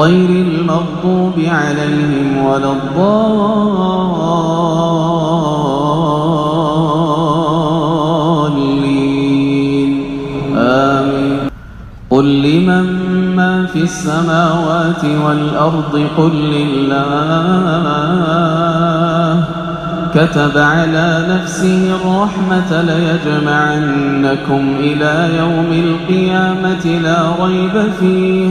غير المغضوب عليهم ولا الضالين. آمين. قل لمن ما في السماوات والأرض قل لله. كتب على نفسه الرحمة ليجمعنكم إلى يوم القيامة لا ريب فيه.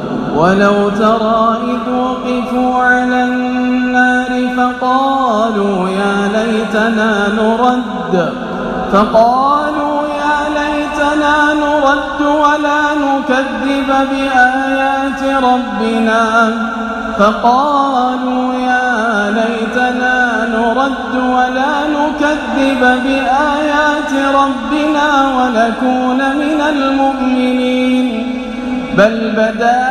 ولو ترى إذ وقفوا على النار فقالوا يا ليتنا نرد فقالوا يا ليتنا نرد ولا نكذب بآيات ربنا فقالوا يا ليتنا نرد ولا نكذب بآيات ربنا ونكون من المؤمنين. بل بدا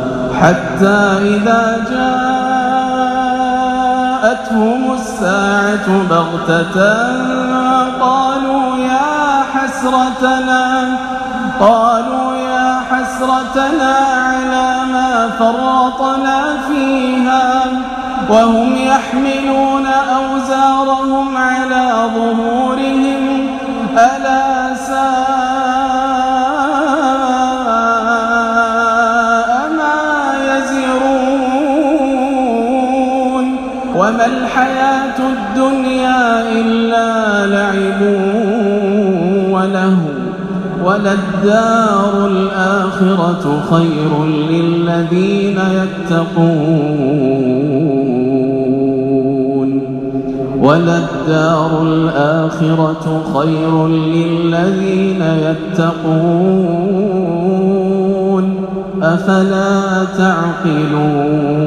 حتى إذا جاءتهم الساعة بغتة قالوا يا حسرتنا قالوا يا حسرتنا على ما فرطنا فيها وهم يحملون أوزارهم على إلا لعب وله وللدار الآخرة خير للذين يتقون وللدار الآخرة خير للذين يتقون أفلا تعقلون